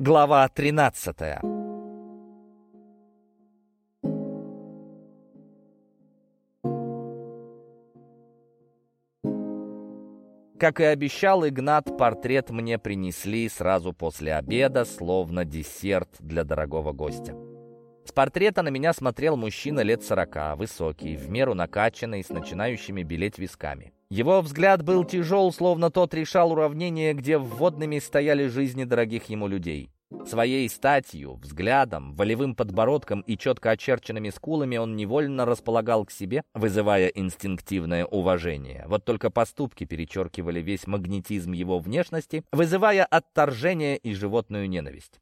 Глава 13 Как и обещал Игнат, портрет мне принесли сразу после обеда, словно десерт для дорогого гостя. С портрета на меня смотрел мужчина лет сорока, высокий, в меру накачанный, с начинающими белеть висками. Его взгляд был тяжел, словно тот решал уравнение, где вводными стояли жизни дорогих ему людей. Своей статью, взглядом, волевым подбородком и четко очерченными скулами он невольно располагал к себе, вызывая инстинктивное уважение. Вот только поступки перечеркивали весь магнетизм его внешности, вызывая отторжение и животную ненависть.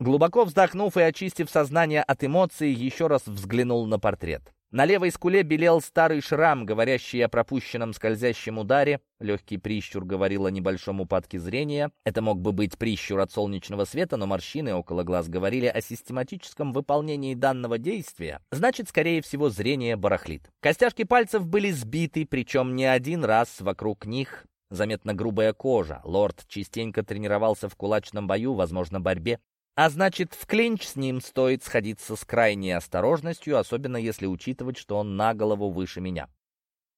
Глубоко вздохнув и очистив сознание от эмоций, еще раз взглянул на портрет. На левой скуле белел старый шрам, говорящий о пропущенном скользящем ударе. Легкий прищур говорил о небольшом упадке зрения. Это мог бы быть прищур от солнечного света, но морщины около глаз говорили о систематическом выполнении данного действия. Значит, скорее всего, зрение барахлит. Костяшки пальцев были сбиты, причем не один раз вокруг них заметно грубая кожа. Лорд частенько тренировался в кулачном бою, возможно, борьбе. А значит, в клинч с ним стоит сходиться с крайней осторожностью, особенно если учитывать, что он на голову выше меня.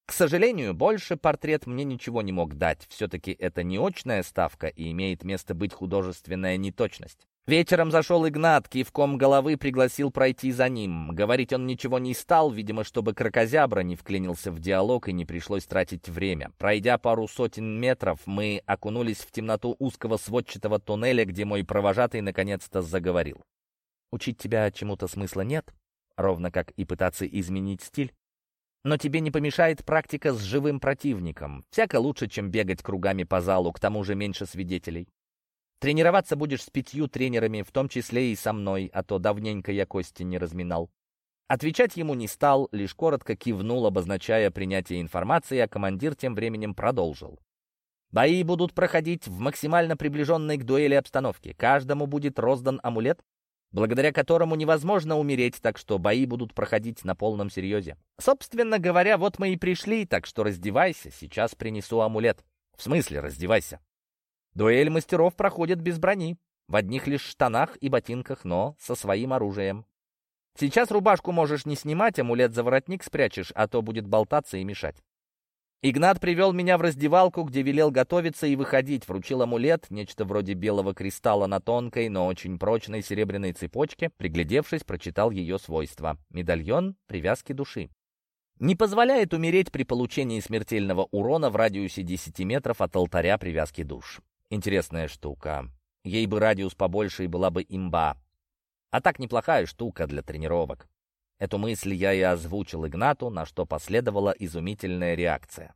К сожалению, больше портрет мне ничего не мог дать. Все-таки это не очная ставка и имеет место быть художественная неточность. Вечером зашел Игнат, кивком головы пригласил пройти за ним. Говорить он ничего не стал, видимо, чтобы крокозябра не вклинился в диалог и не пришлось тратить время. Пройдя пару сотен метров, мы окунулись в темноту узкого сводчатого туннеля, где мой провожатый наконец-то заговорил. «Учить тебя чему-то смысла нет, ровно как и пытаться изменить стиль. Но тебе не помешает практика с живым противником. Всяко лучше, чем бегать кругами по залу, к тому же меньше свидетелей. Тренироваться будешь с пятью тренерами, в том числе и со мной, а то давненько я кости не разминал. Отвечать ему не стал, лишь коротко кивнул, обозначая принятие информации, а командир тем временем продолжил. Бои будут проходить в максимально приближенной к дуэли обстановке. Каждому будет роздан амулет, благодаря которому невозможно умереть, так что бои будут проходить на полном серьезе. Собственно говоря, вот мы и пришли, так что раздевайся, сейчас принесу амулет. В смысле раздевайся? Дуэль мастеров проходит без брони, в одних лишь штанах и ботинках, но со своим оружием. Сейчас рубашку можешь не снимать, амулет за воротник спрячешь, а то будет болтаться и мешать. Игнат привел меня в раздевалку, где велел готовиться и выходить, вручил амулет, нечто вроде белого кристалла на тонкой, но очень прочной серебряной цепочке, приглядевшись, прочитал ее свойства. Медальон привязки души. Не позволяет умереть при получении смертельного урона в радиусе 10 метров от алтаря привязки душ. Интересная штука. Ей бы радиус побольше и была бы имба. А так неплохая штука для тренировок. Эту мысль я и озвучил Игнату, на что последовала изумительная реакция.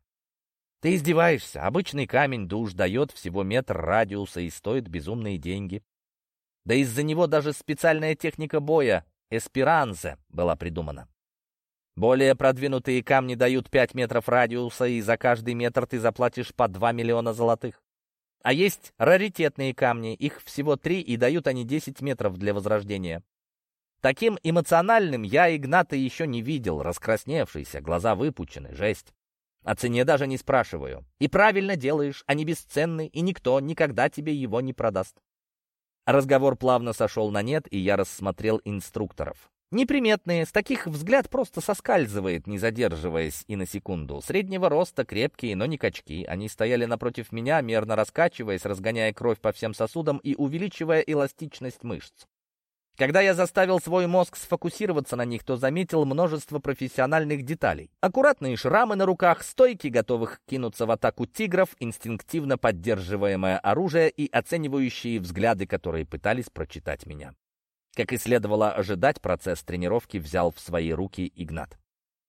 «Ты издеваешься? Обычный камень душ дает всего метр радиуса и стоит безумные деньги. Да из-за него даже специальная техника боя «Эсперанзе» была придумана. Более продвинутые камни дают 5 метров радиуса, и за каждый метр ты заплатишь по 2 миллиона золотых. А есть раритетные камни, их всего три, и дают они 10 метров для возрождения. Таким эмоциональным я Игната еще не видел, раскрасневшийся, глаза выпучены, жесть. О цене даже не спрашиваю. И правильно делаешь, они бесценны, и никто никогда тебе его не продаст. Разговор плавно сошел на нет, и я рассмотрел инструкторов. Неприметные, с таких взгляд просто соскальзывает, не задерживаясь и на секунду. Среднего роста, крепкие, но не качки. Они стояли напротив меня, мерно раскачиваясь, разгоняя кровь по всем сосудам и увеличивая эластичность мышц. Когда я заставил свой мозг сфокусироваться на них, то заметил множество профессиональных деталей. Аккуратные шрамы на руках, стойки, готовых кинуться в атаку тигров, инстинктивно поддерживаемое оружие и оценивающие взгляды, которые пытались прочитать меня. Как и следовало ожидать, процесс тренировки взял в свои руки Игнат.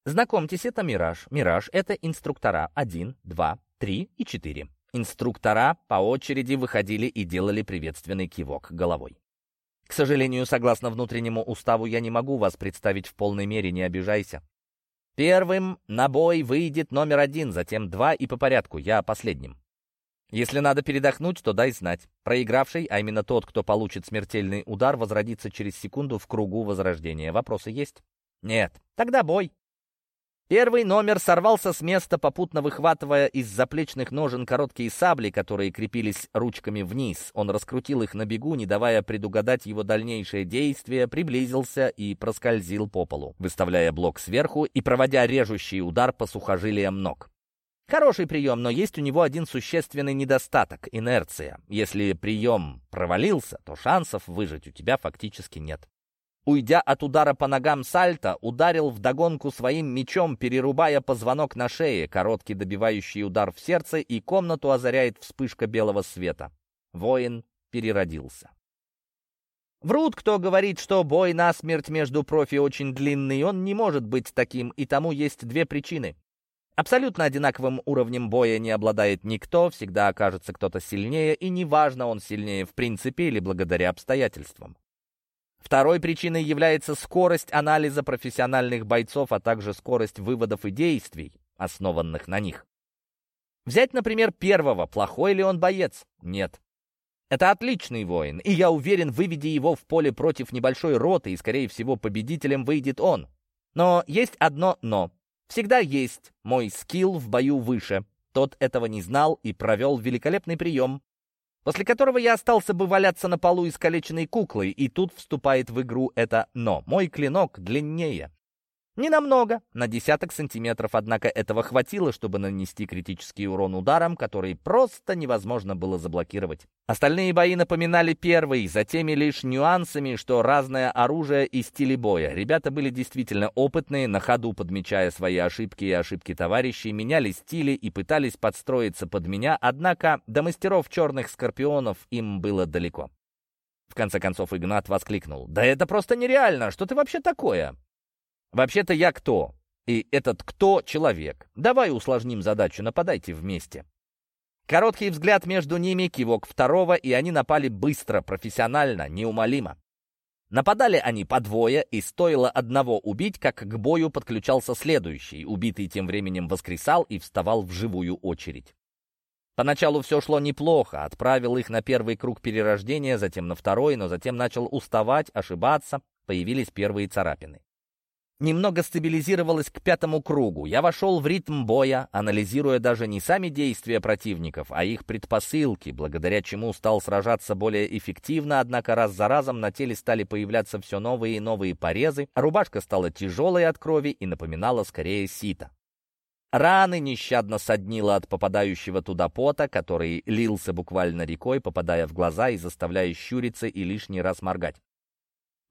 Знакомьтесь, это Мираж. Мираж — это инструктора 1, 2, 3 и 4. Инструктора по очереди выходили и делали приветственный кивок головой. К сожалению, согласно внутреннему уставу, я не могу вас представить в полной мере, не обижайся. Первым на бой выйдет номер один, затем два и по порядку, я последним. Если надо передохнуть, то дай знать. Проигравший, а именно тот, кто получит смертельный удар, возродится через секунду в кругу возрождения. Вопросы есть? Нет. Тогда бой. Первый номер сорвался с места, попутно выхватывая из заплечных ножен короткие сабли, которые крепились ручками вниз. Он раскрутил их на бегу, не давая предугадать его дальнейшее действие, приблизился и проскользил по полу, выставляя блок сверху и проводя режущий удар по сухожилиям ног. Хороший прием, но есть у него один существенный недостаток — инерция. Если прием провалился, то шансов выжить у тебя фактически нет. Уйдя от удара по ногам сальто, ударил вдогонку своим мечом, перерубая позвонок на шее, короткий добивающий удар в сердце, и комнату озаряет вспышка белого света. Воин переродился. Врут, кто говорит, что бой насмерть между профи очень длинный, он не может быть таким, и тому есть две причины. Абсолютно одинаковым уровнем боя не обладает никто, всегда окажется кто-то сильнее, и неважно, он сильнее в принципе или благодаря обстоятельствам. Второй причиной является скорость анализа профессиональных бойцов, а также скорость выводов и действий, основанных на них. Взять, например, первого. Плохой ли он боец? Нет. Это отличный воин, и я уверен, выведи его в поле против небольшой роты, и, скорее всего, победителем выйдет он. Но есть одно «но». Всегда есть мой скилл в бою выше. Тот этого не знал и провел великолепный прием, после которого я остался бы валяться на полу искалеченной куклой, и тут вступает в игру это «но». Мой клинок длиннее. Не намного, на десяток сантиметров, однако этого хватило, чтобы нанести критический урон ударом, который просто невозможно было заблокировать. Остальные бои напоминали первый, за теми лишь нюансами, что разное оружие и стили боя. Ребята были действительно опытные, на ходу подмечая свои ошибки и ошибки товарищей, меняли стили и пытались подстроиться под меня, однако до мастеров черных скорпионов им было далеко. В конце концов Игнат воскликнул. «Да это просто нереально! Что ты вообще такое?» Вообще-то я кто? И этот кто — человек. Давай усложним задачу, нападайте вместе. Короткий взгляд между ними, кивок второго, и они напали быстро, профессионально, неумолимо. Нападали они по двое, и стоило одного убить, как к бою подключался следующий. Убитый тем временем воскресал и вставал в живую очередь. Поначалу все шло неплохо, отправил их на первый круг перерождения, затем на второй, но затем начал уставать, ошибаться, появились первые царапины немного стабилизировалась к пятому кругу. Я вошел в ритм боя, анализируя даже не сами действия противников, а их предпосылки, благодаря чему стал сражаться более эффективно, однако раз за разом на теле стали появляться все новые и новые порезы, а рубашка стала тяжелой от крови и напоминала скорее сито. Раны нещадно соднило от попадающего туда пота, который лился буквально рекой, попадая в глаза и заставляя щуриться и лишний раз моргать.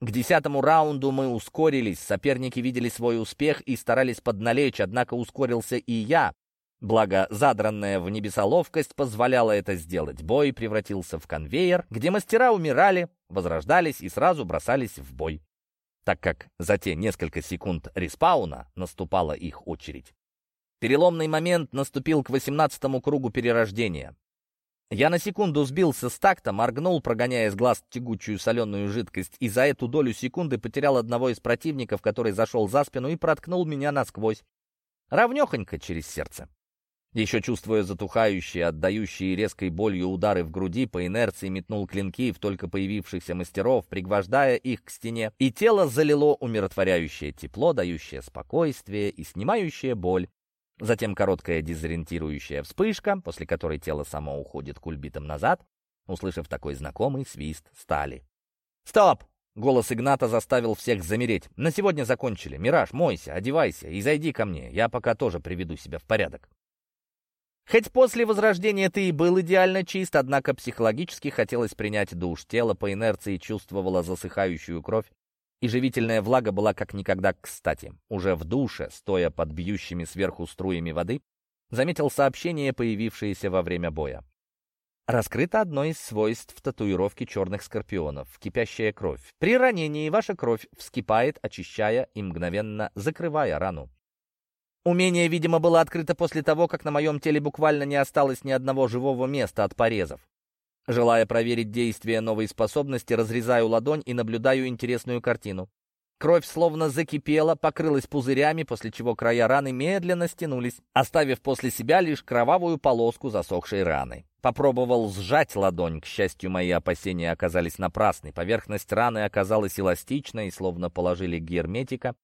К десятому раунду мы ускорились, соперники видели свой успех и старались подналечь, однако ускорился и я. Благо, задранная в небеса ловкость позволяла это сделать. Бой превратился в конвейер, где мастера умирали, возрождались и сразу бросались в бой. Так как за те несколько секунд респауна наступала их очередь. Переломный момент наступил к восемнадцатому кругу перерождения. Я на секунду сбился с такта, моргнул, прогоняя из глаз тягучую соленую жидкость, и за эту долю секунды потерял одного из противников, который зашел за спину и проткнул меня насквозь. Равнехонько через сердце. Еще чувствуя затухающие, отдающие резкой болью удары в груди, по инерции метнул клинки в только появившихся мастеров, пригвождая их к стене, и тело залило умиротворяющее тепло, дающее спокойствие и снимающее боль, Затем короткая дезориентирующая вспышка, после которой тело само уходит кульбитом назад, услышав такой знакомый свист стали. «Стоп!» — голос Игната заставил всех замереть. «На сегодня закончили. Мираж, мойся, одевайся и зайди ко мне. Я пока тоже приведу себя в порядок». Хоть после возрождения ты и был идеально чист, однако психологически хотелось принять душ. Тело по инерции чувствовало засыхающую кровь, и живительная влага была как никогда кстати. Уже в душе, стоя под бьющими сверху струями воды, заметил сообщение, появившееся во время боя. Раскрыто одно из свойств татуировки черных скорпионов — кипящая кровь. При ранении ваша кровь вскипает, очищая и мгновенно закрывая рану. Умение, видимо, было открыто после того, как на моем теле буквально не осталось ни одного живого места от порезов. Желая проверить действие новой способности, разрезаю ладонь и наблюдаю интересную картину. Кровь словно закипела, покрылась пузырями, после чего края раны медленно стянулись, оставив после себя лишь кровавую полоску засохшей раны. Попробовал сжать ладонь, к счастью, мои опасения оказались напрасны. Поверхность раны оказалась эластичной, словно положили герметика,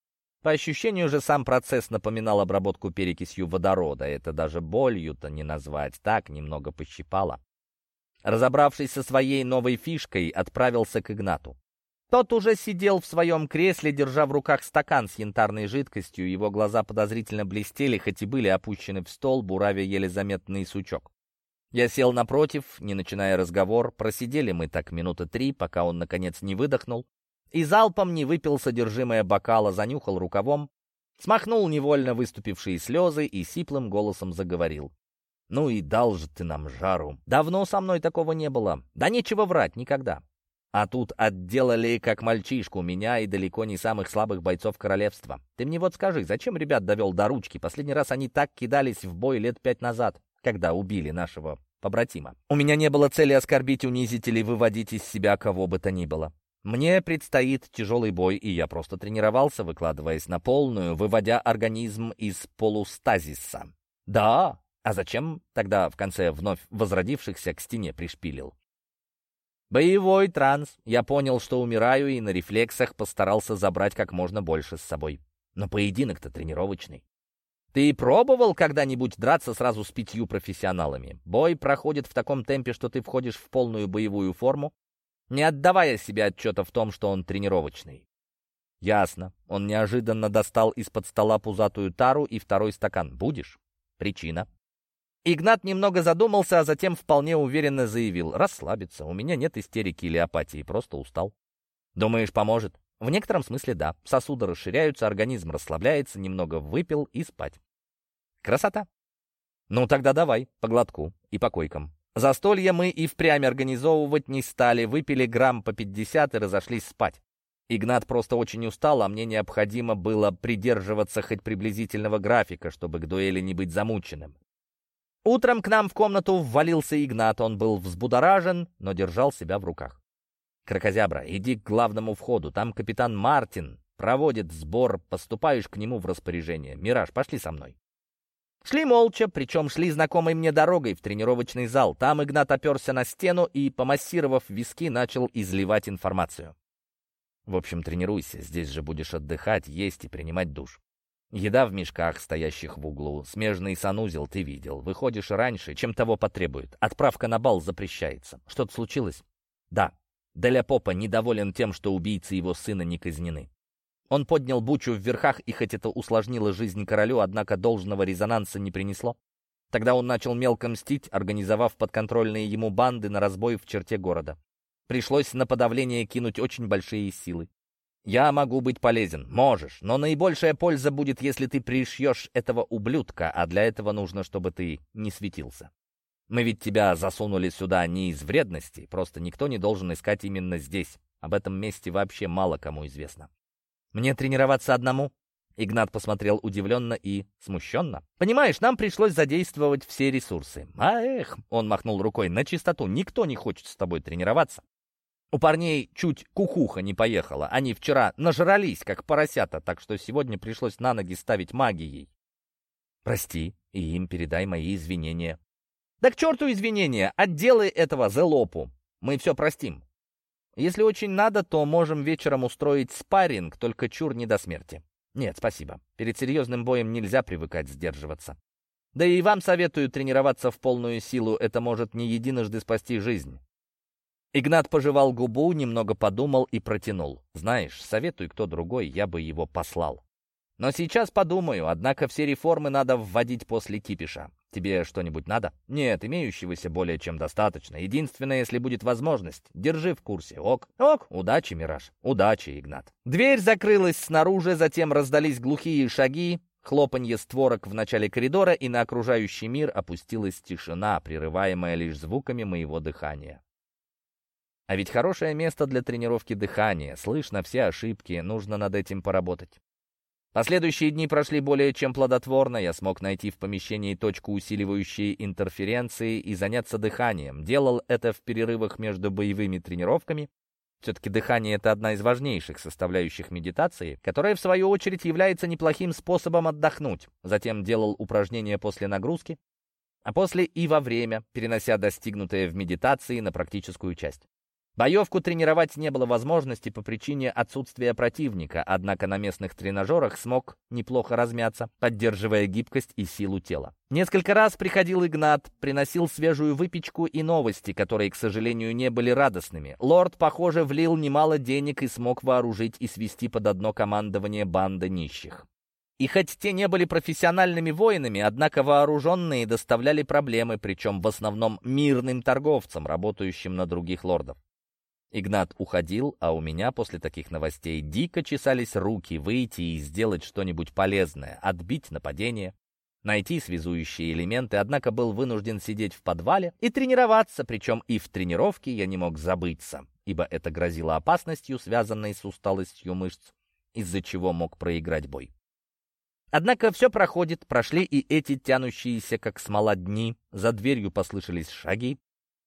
По ощущению же сам процесс напоминал обработку перекисью водорода. Это даже болью-то не назвать, так немного пощипало. Разобравшись со своей новой фишкой, отправился к Игнату. Тот уже сидел в своем кресле, держа в руках стакан с янтарной жидкостью. Его глаза подозрительно блестели, хоть и были опущены в стол, буравя еле заметный сучок. Я сел напротив, не начиная разговор. Просидели мы так минуты три, пока он, наконец, не выдохнул. И залпом не выпил содержимое бокала, занюхал рукавом, смахнул невольно выступившие слезы и сиплым голосом заговорил. «Ну и дал же ты нам жару. Давно со мной такого не было. Да нечего врать, никогда. А тут отделали как мальчишку меня и далеко не самых слабых бойцов королевства. Ты мне вот скажи, зачем ребят довел до ручки? Последний раз они так кидались в бой лет пять назад, когда убили нашего побратима. У меня не было цели оскорбить, унизить или выводить из себя кого бы то ни было. Мне предстоит тяжелый бой, и я просто тренировался, выкладываясь на полную, выводя организм из полустазиса. Да, а зачем тогда в конце вновь возродившихся к стене пришпилил? Боевой транс. Я понял, что умираю, и на рефлексах постарался забрать как можно больше с собой. Но поединок-то тренировочный. Ты пробовал когда-нибудь драться сразу с пятью профессионалами? Бой проходит в таком темпе, что ты входишь в полную боевую форму, не отдавая себе отчета в том, что он тренировочный. Ясно. Он неожиданно достал из-под стола пузатую тару и второй стакан. Будешь? Причина. Игнат немного задумался, а затем вполне уверенно заявил. «Расслабиться. У меня нет истерики или апатии, просто устал». «Думаешь, поможет?» «В некотором смысле да. Сосуды расширяются, организм расслабляется, немного выпил и спать». «Красота!» «Ну тогда давай, по глотку и по койкам». Застолье мы и впрямь организовывать не стали, выпили грамм по 50 и разошлись спать. Игнат просто очень устал, а мне необходимо было придерживаться хоть приблизительного графика, чтобы к дуэли не быть замученным. Утром к нам в комнату ввалился Игнат. Он был взбудоражен, но держал себя в руках. «Кракозябра, иди к главному входу. Там капитан Мартин проводит сбор. Поступаешь к нему в распоряжение. Мираж, пошли со мной». Шли молча, причем шли знакомой мне дорогой в тренировочный зал. Там Игнат оперся на стену и, помассировав виски, начал изливать информацию. В общем, тренируйся, здесь же будешь отдыхать, есть и принимать душ. Еда в мешках, стоящих в углу. Смежный санузел ты видел. Выходишь раньше, чем того потребует. Отправка на бал запрещается. Что-то случилось? Да. Деля Попа недоволен тем, что убийцы его сына не казнены. Он поднял бучу в верхах, и хоть это усложнило жизнь королю, однако должного резонанса не принесло. Тогда он начал мелко мстить, организовав подконтрольные ему банды на разбой в черте города. Пришлось на подавление кинуть очень большие силы. Я могу быть полезен. Можешь. Но наибольшая польза будет, если ты пришьешь этого ублюдка, а для этого нужно, чтобы ты не светился. Мы ведь тебя засунули сюда не из вредности, просто никто не должен искать именно здесь. Об этом месте вообще мало кому известно. Мне тренироваться одному? Игнат посмотрел удивленно и смущенно. «Понимаешь, нам пришлось задействовать все ресурсы. А эх!» — он махнул рукой. «На чистоту. Никто не хочет с тобой тренироваться. У парней чуть кукуха не поехала. Они вчера нажрались, как поросята, так что сегодня пришлось на ноги ставить магией. Прости, и им передай мои извинения. Да к черту извинения! Отделай этого Зелопу. Мы все простим. Если очень надо, то можем вечером устроить спарринг, только чур не до смерти. Нет, спасибо. Перед серьезным боем нельзя привыкать сдерживаться. Да и вам советую тренироваться в полную силу, это может не единожды спасти жизнь. Игнат пожевал губу, немного подумал и протянул. «Знаешь, советуй кто другой, я бы его послал. Но сейчас подумаю, однако все реформы надо вводить после кипиша. Тебе что-нибудь надо? Нет, имеющегося более чем достаточно. Единственное, если будет возможность, держи в курсе. Ок, ок, удачи, Мираж. Удачи, Игнат. Дверь закрылась снаружи, затем раздались глухие шаги, хлопанье створок в начале коридора, и на окружающий мир опустилась тишина, прерываемая лишь звуками моего дыхания. А ведь хорошее место для тренировки дыхания. Слышно все ошибки, нужно над этим поработать. Последующие дни прошли более чем плодотворно. Я смог найти в помещении точку усиливающей интерференции и заняться дыханием. Делал это в перерывах между боевыми тренировками. Все-таки дыхание — это одна из важнейших составляющих медитации, которая, в свою очередь, является неплохим способом отдохнуть. Затем делал упражнения после нагрузки, а после и во время, перенося достигнутое в медитации на практическую часть. Боевку тренировать не было возможности по причине отсутствия противника, однако на местных тренажерах смог неплохо размяться, поддерживая гибкость и силу тела. Несколько раз приходил Игнат, приносил свежую выпечку и новости, которые, к сожалению, не были радостными. Лорд, похоже, влил немало денег и смог вооружить и свести под одно командование банды нищих. И хоть те не были профессиональными воинами, однако вооруженные доставляли проблемы, причем в основном мирным торговцам, работающим на других лордов. Игнат уходил, а у меня после таких новостей дико чесались руки выйти и сделать что-нибудь полезное, отбить нападение, найти связующие элементы, однако был вынужден сидеть в подвале и тренироваться, причем и в тренировке я не мог забыться, ибо это грозило опасностью, связанной с усталостью мышц, из-за чего мог проиграть бой. Однако все проходит, прошли и эти тянущиеся, как смола, дни, за дверью послышались шаги,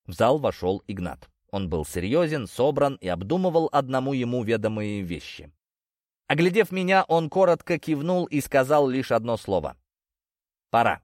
в зал вошел Игнат. Он был серьезен, собран и обдумывал одному ему ведомые вещи. Оглядев меня, он коротко кивнул и сказал лишь одно слово. «Пора».